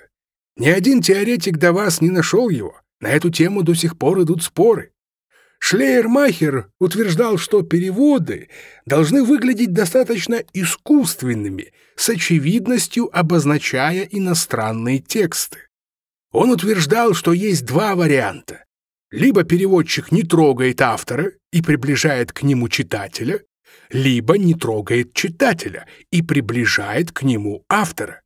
Ни один теоретик до вас не нашел его. На эту тему до сих пор идут споры. Шлейермахер утверждал, что переводы должны выглядеть достаточно искусственными, с очевидностью обозначая иностранные тексты. Он утверждал, что есть два варианта. Либо переводчик не трогает автора и приближает к нему читателя, либо не трогает читателя и приближает к нему автора.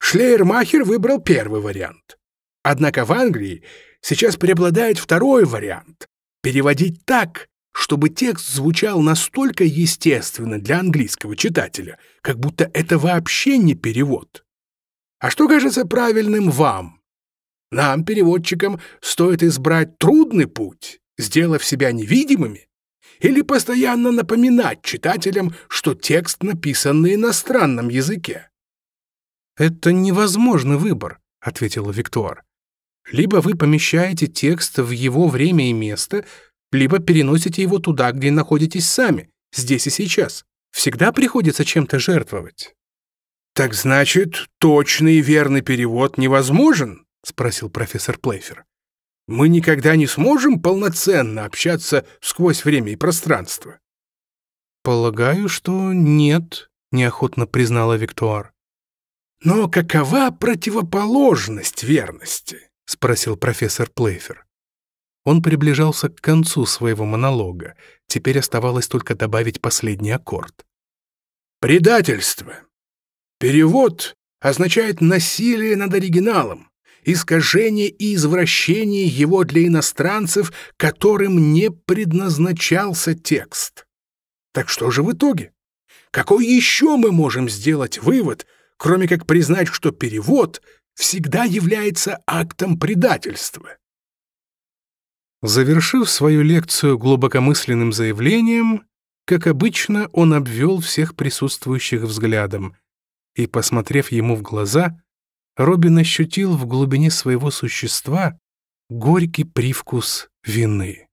Шлейермахер выбрал первый вариант. Однако в Англии сейчас преобладает второй вариант — переводить так, чтобы текст звучал настолько естественно для английского читателя, как будто это вообще не перевод. А что кажется правильным вам — нам, переводчикам, стоит избрать трудный путь, сделав себя невидимыми, или постоянно напоминать читателям, что текст написан на иностранном языке. «Это невозможный выбор», — ответила Виктор. «Либо вы помещаете текст в его время и место, либо переносите его туда, где находитесь сами, здесь и сейчас. Всегда приходится чем-то жертвовать». «Так значит, точный и верный перевод невозможен?» — спросил профессор Плейфер. «Мы никогда не сможем полноценно общаться сквозь время и пространство». «Полагаю, что нет», — неохотно признала Виктуар. «Но какова противоположность верности?» — спросил профессор Плейфер. Он приближался к концу своего монолога. Теперь оставалось только добавить последний аккорд. «Предательство. Перевод означает насилие над оригиналом искажение и извращение его для иностранцев, которым не предназначался текст. Так что же в итоге? Какой еще мы можем сделать вывод, кроме как признать, что перевод всегда является актом предательства? Завершив свою лекцию глубокомысленным заявлением, как обычно, он обвел всех присутствующих взглядом и, посмотрев ему в глаза, Робин ощутил в глубине своего существа горький привкус вины.